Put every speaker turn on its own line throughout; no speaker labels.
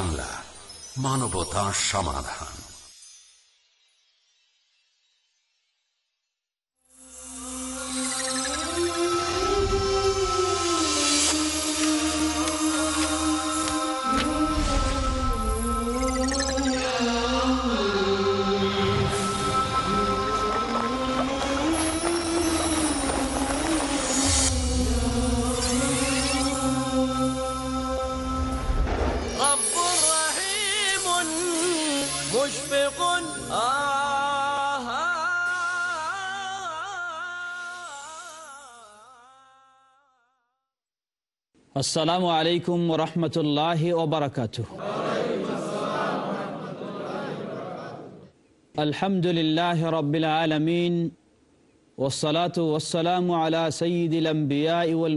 বাংলা মানবতা সমাধান।
আসসালামু আলাইকুম রহমতুল্লাহ ওবরাকাত আলহামদুলিল্লাহ রবিল আলমিন ওসলাত ওসালাম আলা সঈদুল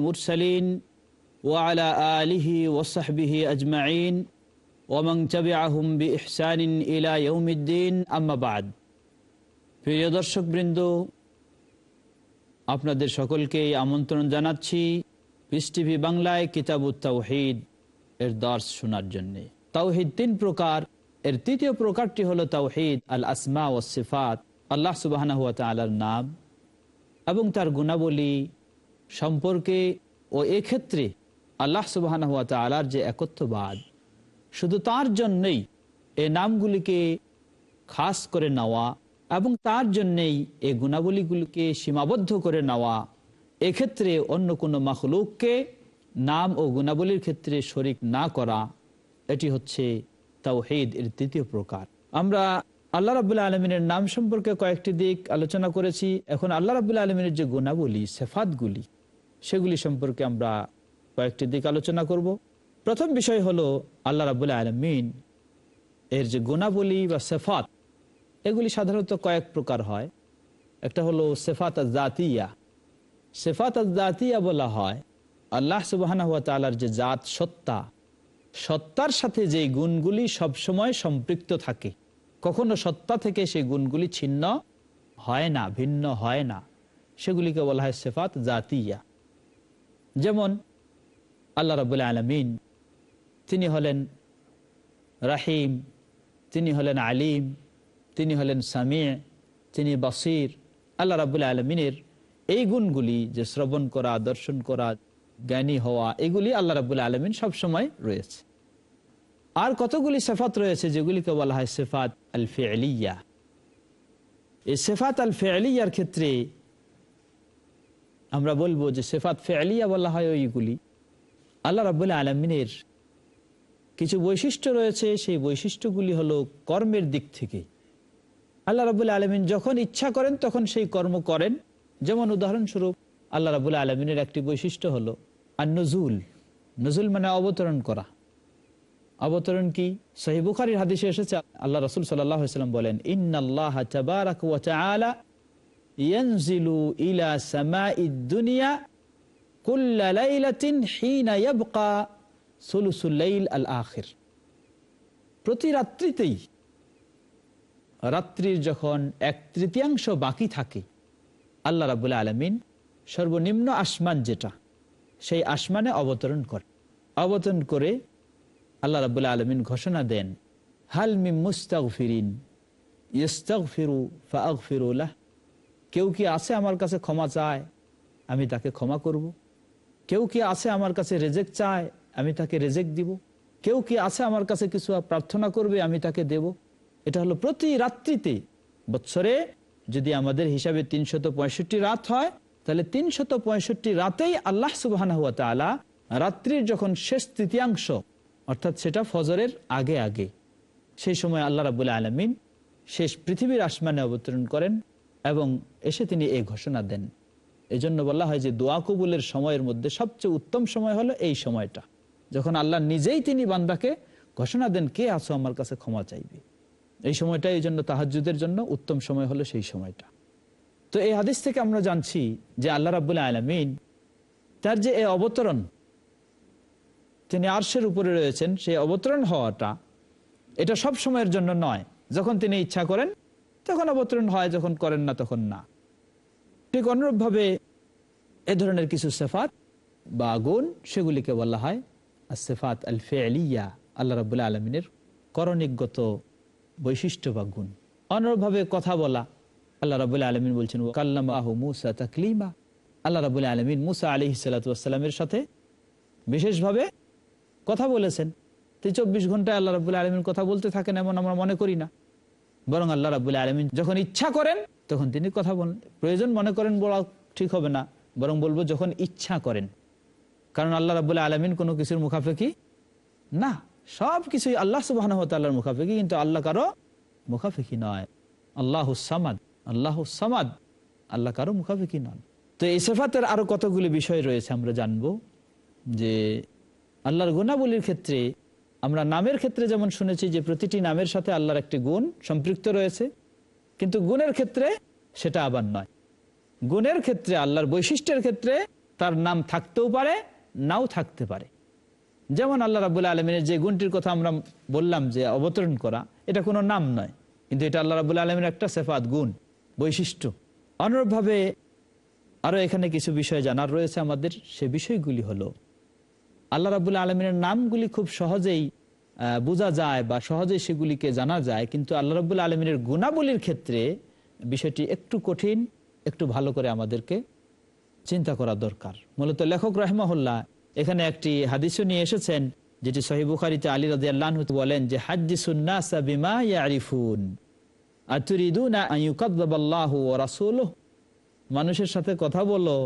মুরসালিন ওয়ালা আলিহি ওসাহবিহি আজমাইন ওমং তবিআহুম বি ইহসানিন ইলা ইয়ৌমিদ্দিন আম্মাবাদ প্রিয় আপনাদের সকলকে আমন্ত্রণ জানাচ্ছি। পিস টিভি বাংলায় কিতাব তাওহিদ এর দর্শ শোনার জন্য। তাওহিদ তিন প্রকার। এর তৃতীয় প্রকারটি হলো তাওহিদ আল আসমা ও সিফাত, আল্লাহ সুবাহ নাম, এবং তার গুণাবলী সম্পর্কে ও এক্ষেত্রে আল্লাহ সুবাহ আলার যে একত্ববাদ, শুধু তার জন্যই এ নামগুলিকে খাস করে নেওয়া এবং তার জন্যেই এ গুণাবলীগুলিকে সীমাবদ্ধ করে নেওয়া এক্ষেত্রে অন্য কোনো মাখলুককে নাম ও গুণাবলীর ক্ষেত্রে শরিক না করা, এটি হচ্ছে তাওহিদ এর তৃতীয় প্রকার। আমরা আল্লাহ রাবুল্লাহ আলমিনের নাম সম্পর্কে কয়েকটি দিক আলোচনা করেছি। এখন আল্লাহ রাবুল্লাহ আলমিনের যে গুণাবলী, সেফাতগুলি, সেগুলি সম্পর্কে আমরা কয়েকটি দিক আলোচনা করব। প্রথম বিষয় হলো আল্লাহ রাবুল্লাহ আলমিন এর যে গুণাবলী বা সেফাত, এগুলি সাধারণত কয়েক প্রকার হয়। একটা হলো সেফাত জাতিয়া সেফাত জাতিয়া বলা হয় আল্লাহ সুবাহ যে জাত সত্তা, সত্তার সাথে যে গুণগুলি সবসময় সম্পৃক্ত থাকে, কখনো সত্তা থেকে সেই গুণগুলি ছিন্ন হয় না, ভিন্ন হয় না। সেগুলিকে বলা হয় সেফাত জাতিয়া। যেমন, আল্লাহ রবুল্লা আলমিন, তিনি হলেন রাহিম, তিনি হলেন আলিম, তিনি হলেন সামিয়া তিনি বাসির। আল্লাহ রাবুল্লাহ আলমিনের এই গুণগুলি যে শ্রবণ করা, দর্শন করা, জ্ঞানী হওয়া, এগুলি আল্লাহ রাবুল্লাহ আলমিন সবসময় রয়েছে। আর কতগুলি সেফাত রয়েছে যেগুলিকে বলা হয় সেফাত আল ফেলিয়া এই সেফাত আল ফেলিয়ার ক্ষেত্রে আমরা বলব যে সেফাত ফেলিয়া বলা হয় ওইগুলি। আল্লাহ রাবুল্লাহ আলমিনের কিছু বৈশিষ্ট্য রয়েছে, সেই বৈশিষ্ট্যগুলি হলো কর্মের দিক থেকে। আল্লাহ রাবুল্লাহ আলমিন যখন ইচ্ছা করেন, তখন সেই কর্ম করেন। যেমন উদাহরণস্বরূপ আল্লাহ রাবুল্লাহ আলমিনের একটি বৈশিষ্ট্য হলো আর নজুল নজুল মানে অবতরণ করা। অবতরণ কি? সহি বুখারির হাদিসে এসেছে, আল্লাহ রসুল সাল্লাম বলেন আখির প্রতি রাত্রিতেই, রাত্রির যখন এক তৃতীয়াংশ বাকি থাকে আল্লাহ রাবুল্লাহ আলমিন সর্বনিম্ন আসমান যেটা, সেই আসমানে অবতরণ করে। অবতরণ করে আল্লাহ রাবুল্লাহ আলমিন ঘোষণা দেন হালমি মুস্তাক ফিরিন ইস্তাক ফিরু ফাগ ফিরুল্লাহ কেউ কি আছে আমার কাছে ক্ষমা চায়, আমি তাকে ক্ষমা করব। কেউ কি আছে আমার কাছে রেজেক চায়, আমি তাকে রেজেক দিব? কেউ কি আছে আমার কাছে কিছু প্রার্থনা করবে, আমি তাকে দেব? এটা হলো প্রতি রাত্রিতে, বৎসরে যদি আমাদের হিসাবে তিনশত রাত হয়, তাহলে তিনশত রাতেই আল্লাহ সুবাহ রাত্রির যখন শেষ তৃতীয়াংশ, অর্থাৎ সেটা ফজরের আগে আগে, সেই সময় আল্লাহ রাবুল্লাহ আলমিন শেষ পৃথিবীর আসমানে অবতরণ করেন এবং এসে তিনি এই ঘোষণা দেন। এজন্য বলা হয় যে দোয়া কবুলের সময়ের মধ্যে সবচেয়ে উত্তম সময় হলো এই সময়টা, যখন আল্লাহ নিজেই তিনি বান্দাকে ঘোষণা দেন, কে আছো আমার কাছে ক্ষমা চাইবে? এই সময়টা, এই জন্য তাহাজুদের জন্য উত্তম সময় হলো সেই সময়টা। তো এই হাদিস থেকে আমরা জানছি যে আল্লাহ রাবুল্লাহ আলমিন তার যে এই অবতরণ, তিনি আর্শের উপরে রয়েছেন, সেই অবতরণ হওয়াটা, এটা সব সময়ের জন্য নয়। যখন তিনি ইচ্ছা করেন, তখন অবতরণ হয়, যখন করেন না, তখন না। ঠিক অনুরূপভাবে এ ধরনের কিছু সেফাত বা গুণ, সেগুলিকে বলা হয় সেফাত আল ফেলিয়া আল্লাহ রাবুল্লাহ আলমিনের করণিকগত বৈশিষ্ট্য বা গুণ। অন্যভাবে কথা বলা। আল্লাহ রাবুল্লাহ আলমিন বলছেন কাল্লাম আহ মুসা তাকলিমা। আল্লাহ রাবুল্লাহ আলমিন মুসা আলি সালাতামের সাথে বিশেষভাবে কথা বলেছেন। তো চব্বিশ ঘন্টায় আল্লাহ রাবুল্লাহ আলমিন কথা বলতে থাকেন এমন আমরা মনে করি না। বরং আল্লাহ রাবুল্লাহ আলমিন যখন ইচ্ছা করেন, তখন তিনি কথা বলেন প্রয়োজন মনে করেন বলা ঠিক হবে না। বরং বলব যখন ইচ্ছা করেন। কারণ আল্লাহ রাবুল্লাহ আলমিন কোনো কিছুর মুখাফেকি না। সব কিছুই আল্লাহ সুবাহ মুখাফেকি, কিন্তু আল্লাহ কারও মুখাফেকি নয়। আল্লাহ সামাদ আল্লাহ সামাদ, আল্লাহ কারও মুখাফেকি নন। তো এই সেফাতের আরও কতগুলি বিষয় রয়েছে আমরা জানব, যে আল্লাহর গুণাবলীর ক্ষেত্রে আমরা নামের ক্ষেত্রে যেমন শুনেছি যে প্রতিটি নামের সাথে আল্লাহর একটি গুণ সম্পৃক্ত রয়েছে, কিন্তু গুণের ক্ষেত্রে সেটা আবার নয়। গুণের ক্ষেত্রে, আল্লাহর বৈশিষ্ট্যের ক্ষেত্রে তার নাম থাকতেও পারে, নাও থাকতে পারে। যেমন আল্লাহ রাবুল্লাহ আলমিনের যে গুণটির কথা আমরা বললাম যে অবতরণ করা, এটা কোনো নাম নয়, কিন্তু এটা আল্লাহ রাবুল্লাহ আলমিনের একটা সেফাত, গুণ, বৈশিষ্ট্য। অনুরূপভাবে আরও এখানে কিছু বিষয় জানার রয়েছে আমাদের, সে বিষয়গুলি হলো, আল্লাহ রাবুল্লাহ আলমিনের নামগুলি খুব সহজেই বোঝা যায় বা সহজেই সেগুলিকে জানা যায়, কিন্তু আল্লাহ রাবুল্লাহ আলমিনের গুণাবলীর ক্ষেত্রে বিষয়টি একটু কঠিন, একটু ভালো করে আমাদেরকে চিন্তা করা দরকার। মূলত লেখক রহমাহুল্লাহ এখানে একটি হাদিসও নিয়ে এসেছেন, যেটি সহি বুখারিতে আলী রাজি আল্লাহ বলেন যে হাজি মানুষের সাথে কথা বলো,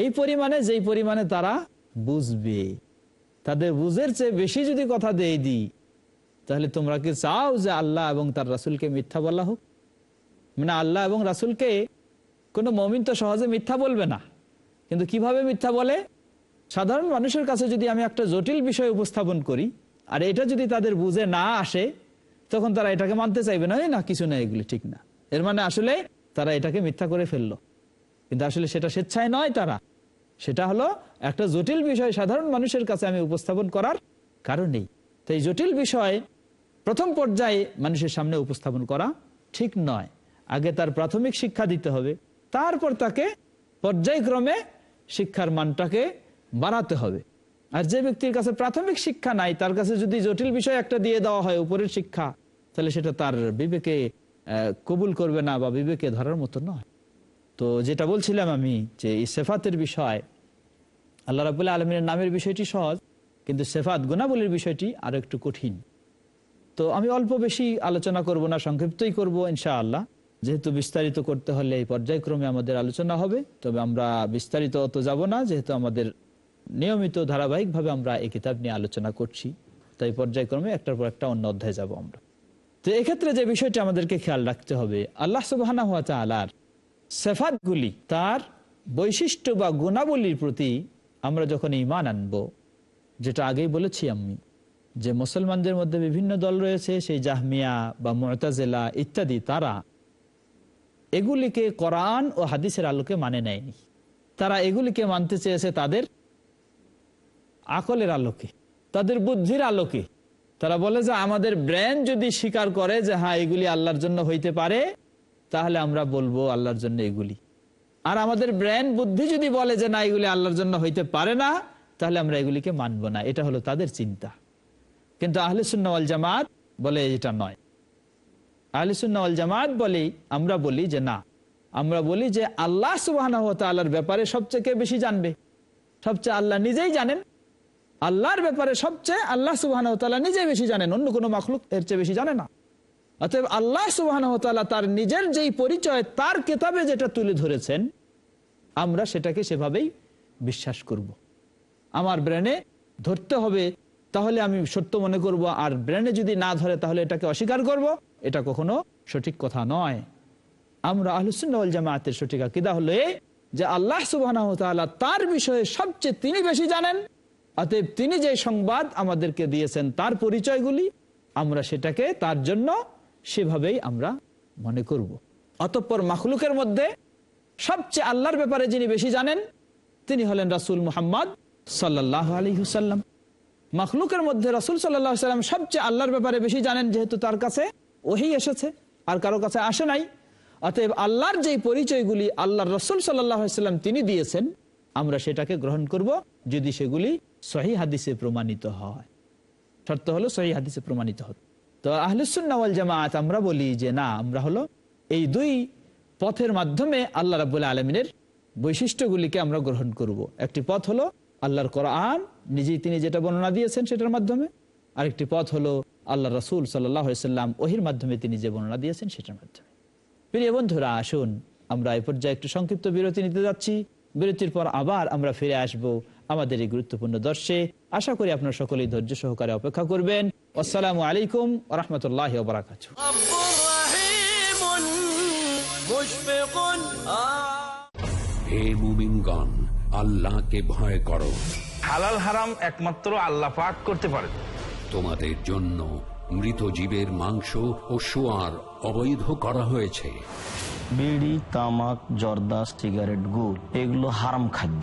এই পরিমাণে যেই পরিমাণে তারা বুঝবে, তাদের বুঝের চেয়ে বেশি যদি কথা দিয়ে দিই, তাহলে তোমরা কি চাও যে আল্লাহ এবং তার রাসুলকে মিথ্যা বলা হোক? মানে আল্লাহ এবং রাসুলকে কোনো মমিন তো সহজে মিথ্যা বলবে না, কিন্তু কীভাবে মিথ্যা বলে? সাধারণ মানুষের কাছে যদি আমি একটা জটিল বিষয় উপস্থাপন করি, আর এটা যদি তাদের বুঝে না আসে, তখন তারা এটাকে মানতে চাইবে না না, কিছু না এগুলি ঠিক না। এর মানে আসলে তারা এটাকে মিথ্যা করে ফেলল। কিন্তু আসলে সেটা স্বেচ্ছায় নয় তারা। সেটা হলো একটা জটিল বিষয় সাধারণ মানুষের কাছে আমি উপস্থাপন করার কারণেই তো এই জটিল বিষয় প্রথম পর্যায়ে মানুষের সামনে উপস্থাপন করা ঠিক নয়। আগে তার প্রাথমিক শিক্ষা দিতে হবে। তারপর তাকে পর্যায়ক্রমে শিক্ষার মানটাকে বাড়াতে হবে। আর যে ব্যক্তির কাছে প্রাথমিক শিক্ষা নাই, তার কাছে যদি জটিল বিষয় একটা দিয়ে দেওয়া হয় উপরের শিক্ষা, তাহলে সেটা তার বিবেকে কবুল করবে না বা বিবেকে ধরার মতো নয়। তো যেটা বলছিলাম আমি যে এই সেফাতের বিষয়, আল্লাহ রাবুল্লাহ আলমিনের নামের বিষয়টি সহজ, কিন্তু সেফাত গুণাবলীর বিষয়টি আরও একটু কঠিন। তো আমি অল্প বেশি আলোচনা করব না, সংক্ষিপ্তই করব ইনশাআল্লাহ। যেহেতু বিস্তারিত করতে হলে এই পর্যায়ক্রমে আমাদের আলোচনা হবে, তবে আমরা বিস্তারিত অত যাব না, যেহেতু আমাদের নিয়মিত ধারাবাহিকভাবে আমরা এই কিতাব নিয়ে আলোচনা করছি। তাই পর্যায়ক্রমে একটার পর একটা অন্য অধ্যায় যাব আমরা। তো এক্ষেত্রে যে বিষয়টি আমাদেরকে খেয়াল রাখতে হবে, আল্লাহ সুবাহ আলার সেফাতগুলি, তার বৈশিষ্ট্য বা গুণাবলীর প্রতি আমরা যখন ইমান আনব, যেটা আগেই বলেছি আমি, যে মুসলমানদের মধ্যে বিভিন্ন দল রয়েছে, সেই জাহমিয়া বা মতাজেলা ইত্যাদি, তারা এগুলিকে কোরআন ও হাদিসের আলোকে মানে নেয়নি। তারা এগুলিকে মানতে চেয়েছে তাদের আকলের আলোকে, তাদের বুদ্ধির আলোকে। তারা বলে যে, আমাদের ব্রেন যদি স্বীকার করে যে হ্যাঁ এগুলি আল্লাহর জন্য হইতে পারে, তাহলে আমরা বলব আল্লাহর জন্য এগুলি। আর আমাদের ব্রেন বুদ্ধি যদি বলে যে, না, এগুলি আল্লাহর জন্য হইতে পারে না, তাহলে আমরা এগুলিকে মানব না। এটা হলো তাদের চিন্তা। কিন্তু আহলিসুন্নওয়াল জামাত বলে এটা নয়। আহলিসুন্নওয়াল জামাত বলি আমরা বলি যে, না, আমরা বলি যে, আল্লাহ সুবাহ ব্যাপারে সবচেয়ে বেশি জানবে? সবচেয়ে আল্লাহ নিজেই জানেন। আল্লাহর ব্যাপারে সবচেয়ে আল্লাহ সুবাহ নিজেই বেশি জানেন, অন্য কোনো মখলুক এর চেয়ে বেশি জানে না অতএব আল্লাহ সুবাহ তার নিজের যেই পরিচয়, তার কেতাবে যেটা তুলে ধরেছেন, আমরা সেটাকে সেভাবেই বিশ্বাস করব। আমার ব্রেনে ধরতে হবে, তাহলে আমি সত্য মনে করব, আর ব্রেনে যদি না ধরে, তাহলে এটাকে অস্বীকার করব, এটা কখনো সঠিক কথা নয় আমরা আহলুসুল জামাতের সঠিক আকিদা হলে যে আল্লাহ সুবাহ তার বিষয়ে সবচেয়ে তিনি বেশি জানেন অতএব তিনি যে সংবাদ আমাদেরকে দিয়েছেন, তার পরিচয়গুলি আমরা সেটাকে তার জন্য সেভাবেই আমরা মনে করব। অতঃপর মাখলুকের মধ্যে সবচেয়ে আল্লাহর ব্যাপারে যিনি বেশি জানেন, তিনি হলেন রাসুল মুহাম্মদ সাল্লাহ আলী হুসাল্লাম মাখলুকের মধ্যে রাসুল সাল্লাহ সাল্লাম সবচেয়ে আল্লাহর ব্যাপারে বেশি জানেন, যেহেতু তার কাছে ওহি এসেছে, আর কারও কাছে আসে নাই অতএব আল্লাহর যেই পরিচয়গুলি আল্লাহর রসুল সাল্লাহ সাল্লাম তিনি দিয়েছেন, আমরা সেটাকে গ্রহণ করব, যদি সেগুলি সহি হাদিসে প্রমাণিত হয়। শর্ত হলো সহি হাদিসে প্রমাণিত হতো। তো আহলুসুন্নাওয়াল জামাত আমরা বলি যে না, আমরা হলো এই দুই পথের মাধ্যমে আল্লাহ রাবুল্লাহ আলমিনের বৈশিষ্ট্যগুলিকে আমরা গ্রহণ করব। একটি পথ হলো আল্লাহর কোরআন, নিজেই তিনি যেটা বর্ণনা দিয়েছেন সেটার মাধ্যমে। আরেকটি পথ হলো আল্লাহ রসুল সাল্লাম ওহির মাধ্যমে তিনি যে বর্ণনা দিয়েছেন সেটার মাধ্যমে। প্রিয় বন্ধুরা, আসুন, আমরা এ পর্যায়ে একটু সংক্ষিপ্ত বিরতি নিতে যাচ্ছি। বিরতির পর আবার আমরা ফিরে আসব আমাদের এই গুরুত্বপূর্ণ দর্শে আশা করি আপনার সকলেই ধৈর্য সহকারে অপেক্ষা করবেন। আসসালামু আলাইকুম রহমতুল্লাহ বরাকাত
আল্লাহকে ভয় করো।
হালাল হারাম একমাত্র আল্লাহ পাক করতে পারে।
তোমাদের জন্য মৃত জীবের মাংস ও সোয়ার অবৈধ করা হয়েছে।
বিড়ি তামাক জর্দা সিগারেট গুড় এগুলো হারাম খাদ্য।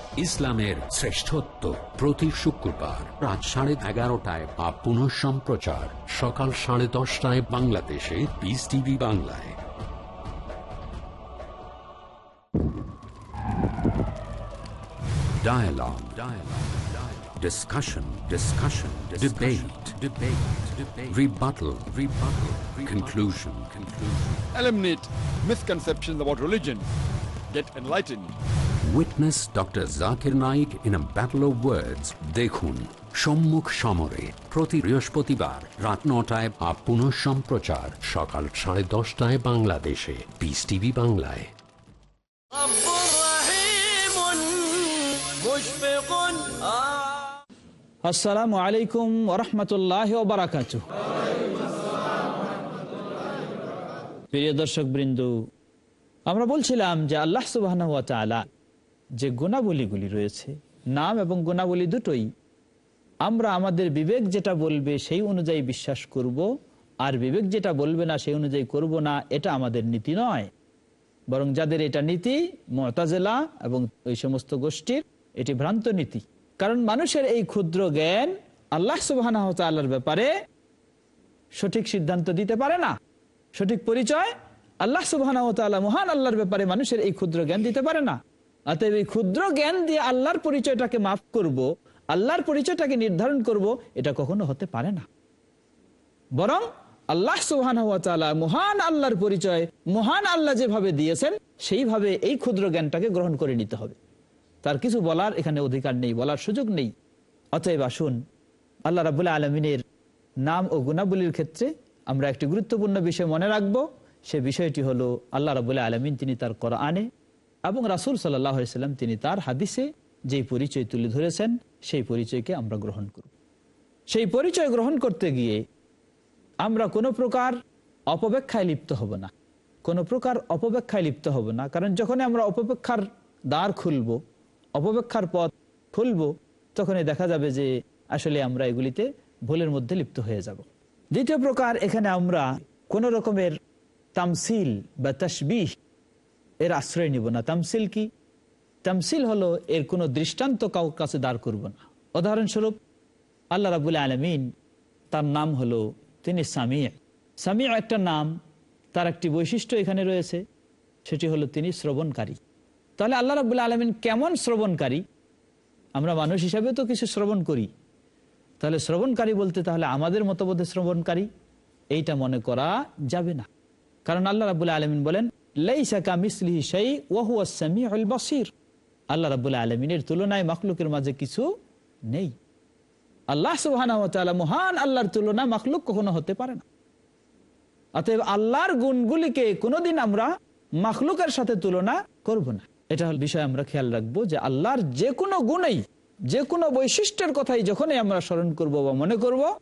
ইসলামের শ্রেষ্ঠত্ব প্রতি শুক্রবার রাত সাড়ে এগারোটায় বা পুনঃ সম্প্রচার সকাল সাড়ে দশটায় বাংলাদেশে পিস টিভি বাংলায় Dialogue. Dialogue. Dialogue. Discussion. Discussion. Debate. Debate. Debate. Rebuttal. Rebuttal. Conclusion. Conclusion.
eliminate misconceptions about religion. Get enlightened.
Witness doctor Zakir Naik in a battle of words দেখুন সম্মুখ সমরে প্রতি বৃহস্পতিবার রাত নটায় আপ পুনঃ সম্প্রচার সকাল সাড়ে দশটায় বাংলাদেশে পিস টিভি বাংলায়
আসসালামু আলাইকুম রহমতুল্লাহ বারাকাত প্রিয় দর্শক বৃন্দ আমরা বলছিলাম যে আল্লাহ সুবাহ যে গুণাবলীগুলি রয়েছে, নাম এবং গুণাবলী দুটোই, আমরা আমাদের বিবেক যেটা বলবে সেই অনুযায়ী বিশ্বাস করব, আর বিবেক যেটা বলবে না সেই অনুযায়ী করব না, এটা আমাদের নীতি নয়। বরং যাদের এটা নীতি মতাজেলা এবং ওই সমস্ত গোষ্ঠীর, এটি ভ্রান্ত নীতি। কারণ মানুষের এই ক্ষুদ্র জ্ঞান আল্লাহ সুবাহ ব্যাপারে সঠিক সিদ্ধান্ত দিতে পারে না। সঠিক পরিচয় আল্লাহ সুবাহ মহান আল্লাহর ব্যাপারে মানুষের এই ক্ষুদ্র জ্ঞান দিতে পারে না। অতএব এই ক্ষুদ্র জ্ঞান দিয়ে আল্লাহর পরিচয়টাকে মাফ করব, আল্লাহর পরিচয়টাকে নির্ধারণ করব, এটা কখনো হতে পারে না। বরং আল্লাহ সুহান মহান আল্লাহর পরিচয়, মহান আল্লাহ যেভাবে দিয়েছেন, সেইভাবে এই ক্ষুদ্র জ্ঞানটাকে গ্রহণ করে নিতে হবে। তার কিছু বলার এখানে অধিকার নেই, বলার সুযোগ নেই। অতএব আসুন, আল্লাহ রাবুল্লাহ আলমিনের নাম ও গুণাবলীর ক্ষেত্রে আমরা একটি গুরুত্বপূর্ণ বিষয় মনে রাখব। সে বিষয়টি হলো, আল্লাহ রাবুল্লাহ আলমিন তিনি তার করা আনে এবং রাসুল সাল্লাম তিনি তার হাদিসে যেই পরিচয় তুলে ধরেছেন, সেই পরিচয়কে আমরা গ্রহণ করব। সেই পরিচয় গ্রহণ করতে গিয়ে আমরা কোনো প্রকার অপব্যাখ্যায় লিপ্ত হব না। কোনো প্রকার অপব্যাখ্যায় লিপ্ত হব না। কারণ যখন আমরা অপব্যাখ্যার দ্বার খুলব, অপব্যাখ্যার পথ খুলব, তখনই দেখা যাবে যে আসলে আমরা এগুলিতে ভুলের মধ্যে লিপ্ত হয়ে যাব। দ্বিতীয় প্রকার, এখানে আমরা কোন রকমের তামসিল বা তসবিহ এর আশ্রয় নিব না। তামসিল কি? তামসিল হলো এর কোনো দৃষ্টান্ত কাউ কাছে দাঁড় করব না। উদাহরণস্বরূপ, আল্লাহ রাবুল আলমিন তার নাম হলো, তিনি সামিয়া। সামিয়া একটা নাম, তার একটি বৈশিষ্ট্য এখানে রয়েছে, সেটি হলো তিনি শ্রবণকারী। তাহলে আল্লাহ রাবুল্লাহ আলমিন কেমন শ্রবণকারী? আমরা মানুষ হিসাবে তো কিছু শ্রবণ করি। তাহলে শ্রবণকারী বলতে তাহলে আমাদের মতবোধে শ্রবণকারী, এইটা মনে করা যাবে না। কারণ আল্লাহ রাবুল্লাহ আলমিন বলেন আল্লাহ রাবুল্লাহ আলমিনের তুলনায় মখলুকের মাঝে কিছু নেই। আল্লাহ সুবাহ মহান আল্লাহর তুলনা মখলুক কখনো হতে পারে না। অতএব আল্লাহর গুণগুলিকে কোনোদিন আমরা মখলুকের সাথে তুলনা করব না। এটা হল বিষয় আমরা খেয়াল রাখব যে আল্লাহর যে কোনো গুণেই যে কোনো বৈশিষ্ট্যের কথাই যখনই আমরা স্মরণ করব বা মনে করব,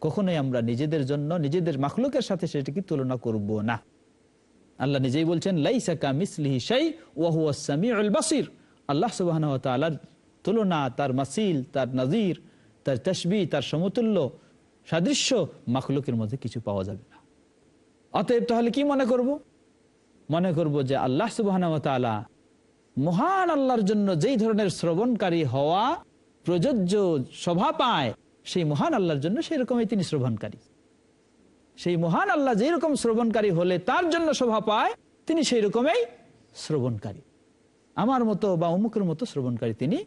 কখনোই আমরা নিজেদের জন্য, নিজেদের মাখলুকের সাথে সেটিকে তুলনা করব না। আল্লাহ নিজেই বলছেন আল্লাহ সুবাহ তুলনা, তার মাসিল, তার নাজির, তার তসবি, তার সমতুল্য সাদৃশ্য মাখলুকের মধ্যে কিছু পাওয়া যাবে না। অতএব তাহলে কি মনে করব? মনে করব যে আল্লাহ সুবাহ মহান আল্লাহর জন্য যেই ধরনের শ্রবণকারী হওয়া প্রযোজ্য শোভা পায়, সেই মহান আল্লাহর জন্য সেই রকমই তিনি শ্রবণকারী। সেই মহান আল্লাহ যেই রকম শ্রবণকারী হলে তার জন্য শোভা পায়, তিনি সেই রকমই শ্রবণকারী। আমার মতো বা অমুকের মতো শ্রবণকারী তিনি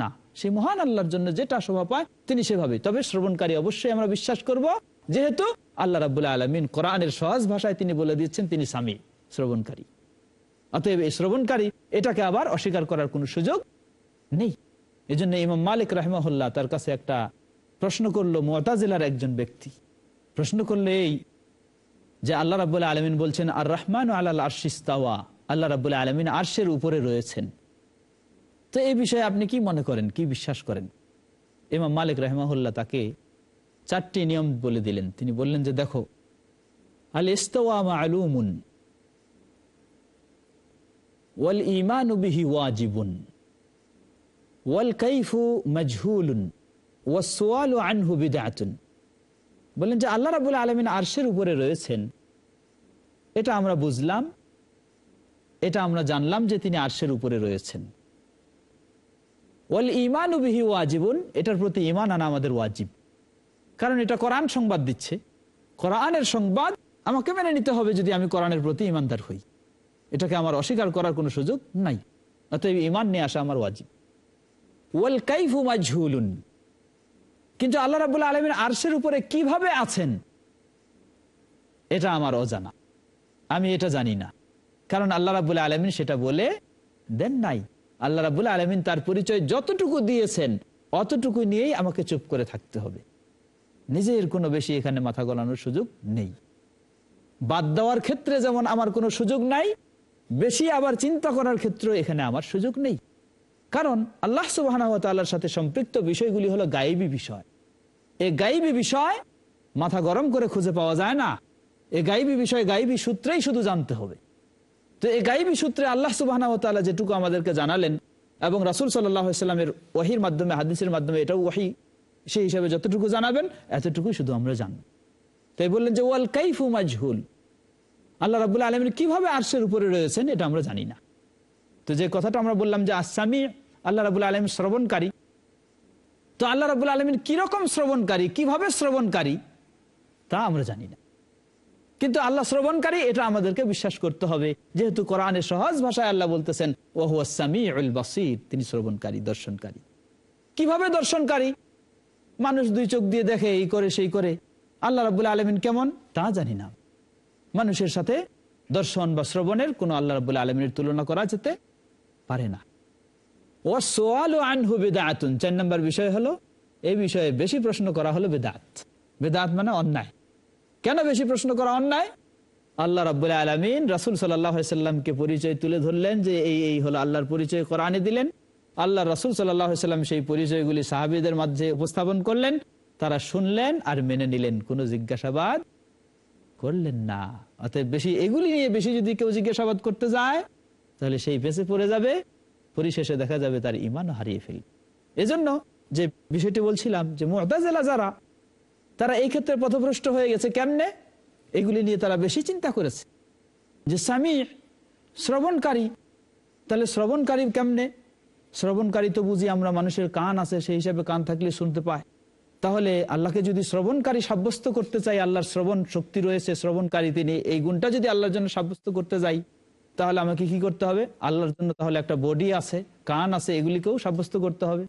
না। সেই মহান আল্লাহর জন্য যেটা শোভা পায়, তিনি সেভাবে তবে শ্রবণকারী অবশ্যই আমরা বিশ্বাস করব, যেহেতু আল্লাহ রাবুল্লাহ আলমিন কোরআনের সহজ ভাষায় তিনি বলে দিচ্ছেন, তিনি স্বামী, শ্রবণকারী। অতএব এই শ্রবণকারী, এটাকে আবার অস্বীকার করার কোনো সুযোগ নেই। এই জন্য ইমাম মালিক রাহমাহুল্লাহ তার কাছে একটা প্রশ্ন করল, মোতাজিলার একজন ব্যক্তি। প্রশ্ন করলে এই যে আল্লাহ রাবুল্লাহ আলমিন বলছেন আর রহমান আল্লাহ আর্শিস্তাওয়া আল্লাহ রাবুল্লাহ আলমিন আর্শের উপরে রয়েছেন। তো এই বিষয়ে আপনি কি মনে করেন, কি বিশ্বাস করেন? ইমাম মালিক রহমাহুল্লাহ তাকে চারটি নিয়ম বলে দিলেন। তিনি বললেন যে, দেখো আল ইস্তওয়া মালুমুন ওয়াল ইমান বিহি ওয়াজিবুন ওয়াল কাইফু মাজহুলুন ওয়াসওয়ালু আনহু বিদআতুন। বলেন যে আল্লাহ রাবুল আলমিন আরশের উপরে রয়েছেন। এটা আমরা বুঝলাম, এটা আমরা জানলাম যে তিনি আরশের উপরে রয়েছেন। ওয়াল ইমান বিহি ওয়াজিবুন, এটার প্রতি ইমান আনা আমাদের ওয়াজিব। কারণ এটা কোরআন সংবাদ দিচ্ছে। কোরআনের সংবাদ আমাকে মেনে নিতে হবে যদি আমি কোরআনের প্রতি ইমানদার হই। এটাকে আমার অস্বীকার করার কোনো সুযোগ নাই। অতএব ইমান নিয়ে আসা আমার ওয়াজিব। ওয়াল কাইফু মাজহুলুন কিন্তু আল্লাহ রাবুল্লাহ আলমিন আরশের উপরে কীভাবে আছেন? এটা আমার অজানা। আমি এটা জানি না। কারণ আল্লাহ রাবুল্লাহ আলমিন সেটা বলে দেন নাই। আল্লাহ রাবুল্লাহ আলমিন তার পরিচয় যতটুকু দিয়েছেন, অতটুকু নিয়েই আমাকে চুপ করে থাকতে হবে। নিজের কোনো বেশি এখানে মাথা গলানোর সুযোগ নেই। বাদ দেওয়ার ক্ষেত্রে যেমন আমার কোনো সুযোগ নাই, বেশি আবার চিন্তা করার ক্ষেত্রে এখানে আমার সুযোগ নেই। কারণ আল্লাহ সুবাহ সাথে সম্পৃক্ত বিষয়গুলি হলো গাইবী বিষয়। এই গাইবী বিষয় মাথা গরম করে খুঁজে পাওয়া যায় না। এই গাইবী বিষয়, গাইবী সূত্রেই শুধু জানতে হবে। তো এই গাইবী সূত্রে আল্লাহ সুবাহ যেটুকু আমাদেরকে জানালেন এবং রাসুল সাল্লামের ওয়াহির মাধ্যমে, হাদিসের মাধ্যমে এটাও ওয়াহি, সেই হিসাবে যতটুকু জানাবেন এতটুকু শুধু আমরা জানব। তাই বললেন যে, ওয়াল কাইফু মাজহুল? আল্লাহ রাবুল্লাহ আলমিন কীভাবে আর্শের উপরে রয়েছেন, এটা আমরা জানি না। তো যে কথাটা আমরা বললাম যে আসামি আল্লাহ রাবুল আলম শ্রবণকারী তো আল্লাহ রাবুল আলমিন কীরকম শ্রবণকারী, কীভাবে শ্রবণকারী? তা আমরা জানি না। কিন্তু আল্লাহ শ্রবণকারী, এটা আমাদেরকে বিশ্বাস করতে হবে। যেহেতু কোরআনে সহজ ভাষায় আল্লাহ বলতেছেন ওহুয়াসামি বাসির তিনি শ্রবণকারী, দর্শনকারী। কীভাবে দর্শনকারী? মানুষ দুই চোখ দিয়ে দেখে, এই করে, সেই করে। আল্লাহ রাবুল আলমিন কেমন? তা জানি না। মানুষের সাথে দর্শন বা শ্রবণের কোনো আল্লাহ রাবুল আলমিনের তুলনা করা যেতে পারে না। ও সোয়াল আনহু চার নম্বর বিষয় হলো, এই বিষয়ে বেশি প্রশ্ন করা হলো বেদাত বেদাত মানে অন্যায়। কেন বেশি প্রশ্ন করা অন্যায়? আল্লাহ আলমিন রাসুল সাল্লাহামকে পরিচয় তুলে ধরলেন যে এই এই হলো আল্লাহর পরিচয় দিলেন। আল্লাহ রাসুল সাল্লাম সেই পরিচয়গুলি সাহাবিদের মাঝে উপস্থাপন করলেন। তারা শুনলেন আর মেনে নিলেন। কোনো জিজ্ঞাসাবাদ করলেন না। অতএব বেশি এগুলি নিয়ে বেশি যদি কেউ জিজ্ঞাসাবাদ করতে যায়, তাহলে সেই বেঁচে পড়ে যাবে। পরিশেষে দেখা যাবে তার ইমানও হারিয়ে ফেলবে এজন্য যে বিষয়টি বলছিলাম যে মোহতাজেলা যারা, তারা এই ক্ষেত্রে পথভ্রষ্ট হয়ে গেছে কেমনে? এগুলি নিয়ে তারা বেশি চিন্তা করেছে। যে স্বামী শ্রবণকারী, তাহলে শ্রবণকারী কেমনে? শ্রবণকারী তো বুঝি আমরা মানুষের কান আছে, সেই হিসাবে কান থাকলে শুনতে পায়। তাহলে আল্লাহকে যদি শ্রবণকারী সাব্যস্ত করতে চাই, আল্লাহর শ্রবণ শক্তি রয়েছে, শ্রবণকারী তিনি, এই গুণটা যদি আল্লাহর জন্য সাব্যস্ত করতে যাই তাহলে আমাকে কি করতে হবে? আল্লাহর জন্য তাহলে একটা বডি আছে, কান আছে, এগুলিকেও সাব্যস্ত করতে হবে।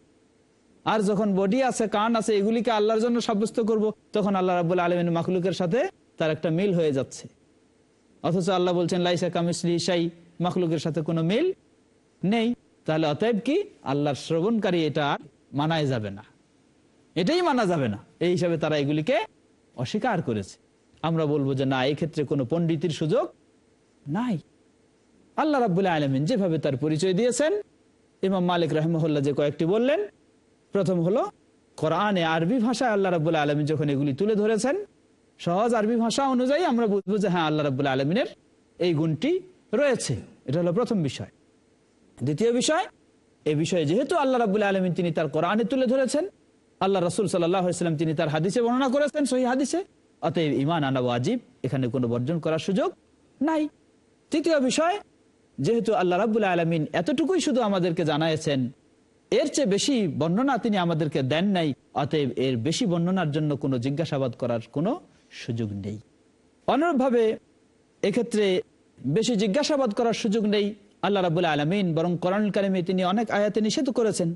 আর যখন বডি আছে, কান আছে, এগুলিকে আল্লাহর জন্য সাব্যস্ত করব, তখন আল্লাহ রাবুল আলমিন মাখলুকের সাথে তার একটা মিল হয়ে যাচ্ছে। অথচ আল্লাহ বলছেন, লাইসা কামিসলি সাই মাখলুকের সাথে কোনো মিল নেই। তাহলে অতএব কি? আল্লাহর শ্রবণকারী এটা আর মানায় যাবে না। এটাই মানা যাবে না। এই হিসাবে তারা এগুলিকে অস্বীকার করেছে। আমরা বলব যে না এই ক্ষেত্রে কোনো পণ্ডিতির সুযোগ নাই। আল্লাহ রাবুল্লাহ আলমিন যেভাবে তার পরিচয় দিয়েছেন, ইমাম মালিক রহমহল্লা যে কয়েকটি বললেন, প্রথম হলো, কোরআনে আরবি ভাষায় আল্লাহ রাবুল্লাহ আলমিন যখন এগুলি তুলে ধরেছেন, সহজ আরবি ভাষা অনুযায়ী আমরা বুঝব যে হ্যাঁ আল্লাহ রাবুল্লাহ আলমিনের এই গুণটি রয়েছে। এটা হলো প্রথম বিষয়। দ্বিতীয় বিষয়, এ বিষয়ে যেহেতু আল্লাহ রাবুল্লাহ আলমিন তিনি তার কোরআনে তুলে ধরেছেন, আল্লাহ রসুল সাল্লাম তিনি তার হাদিসে বর্ণনা করেছেন সহি হাদিসে, অতএব ইমান আনা ওয়াজিব, এখানে কোনো বর্জন করার সুযোগ নাই। তৃতীয় বিষয় যেহেতু আল্লাহ রাবুল্লাহ আলমিন এতটুকুই শুধু আমাদেরকে জানাইছেন এর চেয়ে বেশি বর্ণনা তিনি আমাদেরকে দেন নাই, অতএব এর বেশি বর্ণনার জন্য কোনো জিজ্ঞাসাবাদ করার কোনো সুযোগ নেই। অনুরূপভাবে এক্ষেত্রে বেশি জিজ্ঞাসাবাদ করার সুযোগ নেই আল্লাহ রাবুল্লাহ আলমিন, বরং করণ কারিমে তিনি অনেক আয়াতে নিষেধ করেছেন।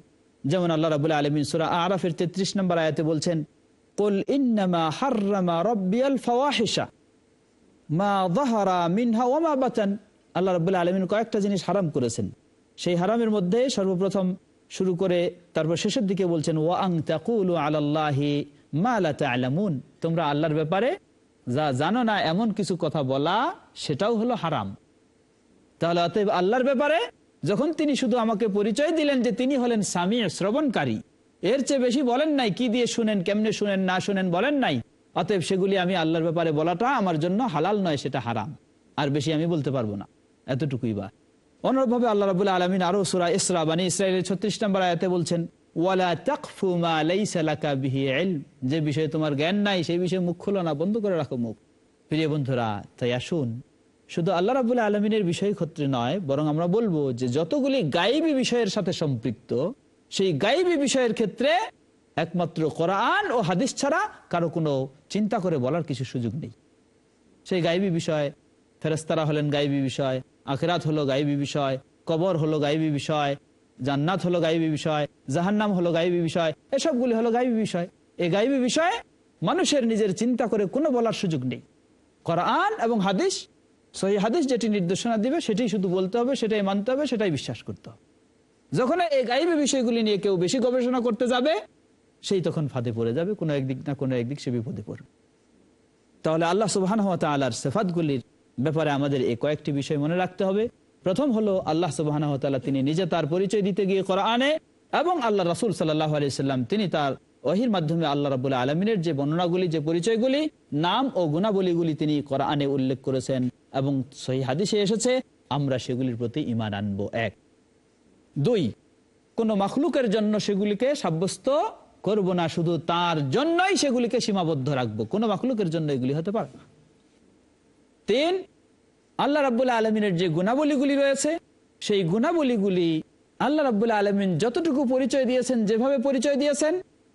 যেমন আল্লাহ রাবুল্লাহ আলমিন সুরা আরাফের তেত্রিশ নম্বর আয়াতে বলছেন মা ওমা বাতান। আল্লাহ রাবুল্লাহ আলমিন কয়েকটা জিনিস হারাম করেছেন। সেই হারামের মধ্যে সর্বপ্রথম শুরু করে তারপর শেষের দিকে বলছেন, ওয়াং তাকুল আলাল্লাহি মা লা তা'লামুন। তোমরা আল্লাহর ব্যাপারে যা জানো না, এমন কিছু কথা বলা, সেটাও হলো হারাম। তাহলে অতএব আল্লাহর ব্যাপারে যখন তিনি শুধু আমাকে পরিচয় দিলেন যে তিনি হলেন স্বামী শ্রবণকারী, এর চেয়ে বেশি বলেন নাই, কি দিয়ে শুনেন, কেমনে শুনেন, না শুনেন বলেন নাই। অতএব সেগুলি আমি আল্লাহর ব্যাপারে বলাটা আমার জন্য হালাল নয়, সেটা হারাম। আর বেশি আমি বলতে পারব না। এতটুকুই বা। অনুরূপভাবে আল্লাহ রাবুল্লাহ আলমিন আরও সুরা ইসরা বানী ইসরায়েলের ছত্রিশ নম্বর আয়াতে বলছেন যে বিষয়ে তোমার জ্ঞান নাই, সেই বিষয়ে মুখ খুলো না, বন্ধ করে রাখো মুখ। প্রিয় বন্ধুরা, তাই আসুন, শুধু আল্লাহ রাবুল্লাহ আলমিনের বিষয় ক্ষেত্রে নয়, বরং আমরা বলব যে যতগুলি গাইবী বিষয়ের সাথে সম্পৃক্ত, সেই গাইবী বিষয়ের ক্ষেত্রে একমাত্র কোরআন ও হাদিস ছাড়া কারও কোনো চিন্তা করে বলার কিছু সুযোগ নেই। সেই গাইবী বিষয় ফেরেস্তারা হলেন গাইবী বিষয় আখেরাত হলো গাইবী বিষয়, কবর হলো গাইবী বিষয়, জান্নাত হলো গাইবী বিষয়, জাহান্নাম হলো গাইবী বিষয়, এসবগুলি হলো গাইবী বিষয়। এই গাইবী বিষয়ে মানুষের নিজের চিন্তা করে কোনো বলার সুযোগ নেই। কোরআন এবং হাদিস, সহি হাদিস যেটি নির্দেশনা দিবে, সেটাই শুধু বলতে হবে, সেটাই মানতে হবে, সেটাই বিশ্বাস করতে হবে। যখন এই গাইবী বিষয়গুলি নিয়ে কেউ বেশি গবেষণা করতে যাবে, সেই তখন ফাঁদে পড়ে যাবে, কোনো একদিক না কোনো একদিক সে বিপদে পড়বে। তাহলে আল্লাহ সুবাহান আল্লাহর সেফাতগুলির ব্যাপারে আমাদের এই কয়েকটি বিষয় মনে রাখতে হবে। প্রথম হলো, আল্লাহ সুবাহান তিনি নিজে তার পরিচয় দিতে গিয়ে করা আনে এবং আল্লাহ রাসুল সাল্লাহ আলিয়াল্লাম তিনি তার ওহির মাধ্যমে আল্লাহ রাবুল্লাহ আলমিনের যে বর্ণনাগুলি, যে পরিচয়গুলি, নাম ও গুণাবলীগুলি তিনি কোরআনে উল্লেখ করেছেন এবং সহি হাদিসে এসেছে, আমরা সেগুলির প্রতি ইমান আনব। এক। দুই, কোন মাখলুকের জন্য সেগুলিকে সাব্যস্ত করব না, শুধু তার জন্যই সেগুলিকে সীমাবদ্ধ রাখব। কোন মাখলুকের জন্য এগুলি হতে পারে না। তিন আল্লাহ রাবুল্লাহ আলমিনের যে গুণাবলীগুলি রয়েছে, সেই গুণাবলীগুলি আল্লাহ রাবুল্লাহ আলমিন যতটুকু পরিচয় দিয়েছেন, যেভাবে পরিচয় দিয়েছেন,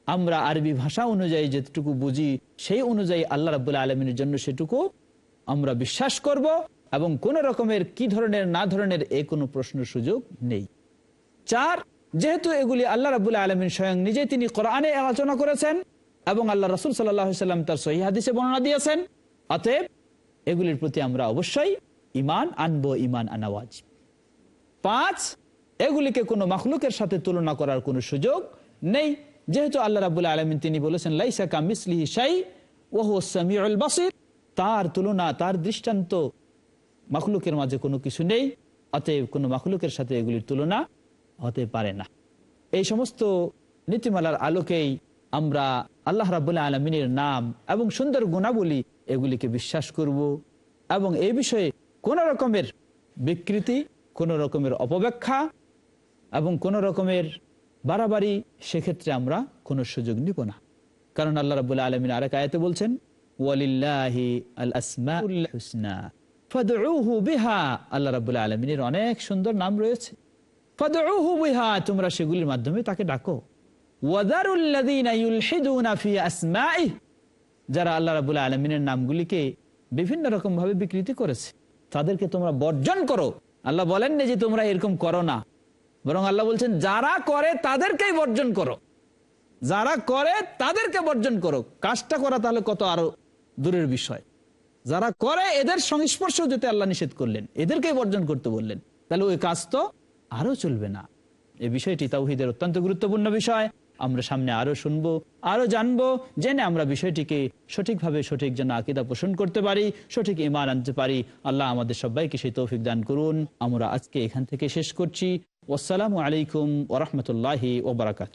আমরা আরবি ভাষা অনুযায়ী যেটুকু বুঝি, সেই অনুযায়ী আল্লাহ রাবুল্লাহ আলমিনের জন্য সেটুকু আমরা বিশ্বাস করব এবং কোন রকমের কি ধরনের, না ধরনের এ কোনো প্রশ্নের সুযোগ নেই। চার, যেহেতু এগুলি আল্লাহ রাবুল্লাহ আলমিন স্বয়ং নিজে তিনি কোরআনে আলোচনা করেছেন এবং আল্লাহ রসুল সাল্লাম তার সহি বর্ণনা দিয়েছেন, অতএব এগুলির প্রতি আমরা অবশ্যই ইমান আনব ইমান আনাওয়াজ পাঁচ, এগুলিকে কোনো মাখলুকের সাথে তুলনা করার কোনো সুযোগ নেই। যেহেতু আল্লাহ রাবুল্লাহ আলমিন তিনি বলেছেন লাইসাকা মিসলিহি শাই ওহো সামিউল বাসির। তার তুলনা, তার দৃষ্টান্ত মাখলুকের মাঝে কোনো কিছু নেই, অতএব কোনো মাখলুকের সাথে এগুলির তুলনা হতে পারে না। এই সমস্ত নীতিমালার আলোকেই আমরা আল্লাহ রাবুল্লাহ আলমিনের নাম এবং সুন্দর গুণাবলী এগুলিকে বিশ্বাস করব এবং এই বিষয়ে কোন রকমের বিকৃতি, কোন রকমের অপব্যাখ্যা এবং কোন রকমের বাড়াবাড়ি সেক্ষেত্রে আমরা কোনো সুযোগ নিব না। কারণ আল্লাহ রাবুল্লাহ আলমিন আরেক আয়তে বলছেন আলমিনের অনেক সুন্দর নাম রয়েছে। তোমরা সেগুলির মাধ্যমে তাকে ডাকো। যারা আল্লাহ রাবুল্লাহ আলমিনের নামগুলিকে বিভিন্ন রকম ভাবে বিকৃতি করেছে, তাদেরকে তোমরা বর্জন করো। আল্লাহ বলেন না যে, তোমরা এরকম করো না। বরং আল্লাহ বলছেন, যারা করে তাদেরকেই বর্জন করো। যারা করে তাদেরকে বর্জন করো। কাজটা করা তাহলে কত আরও দূরের বিষয়। যারা করে, এদের সংস্পর্শ যেতে আল্লাহ নিষেধ করলেন। এদেরকেই বর্জন করতে বললেন। তাহলে ওই কাজ তো আরও চলবে না। এই বিষয়টি তাওহিদের অত্যন্ত গুরুত্বপূর্ণ বিষয়। আমরা সামনে আরও শুনব, আরও জানব, জেনে আমরা বিষয়টিকে সঠিকভাবে সঠিক যেন আকিদা পোষণ করতে পারি, সঠিক ইমান আনতে পারি। আল্লাহ আমাদের সবাইকে সেই তৌফিক দান করুন। আমরা আজকে এখান থেকে শেষ করছি। আসসালামু আলাইকুম ওরহমতুল্লাহি ওবরাকাত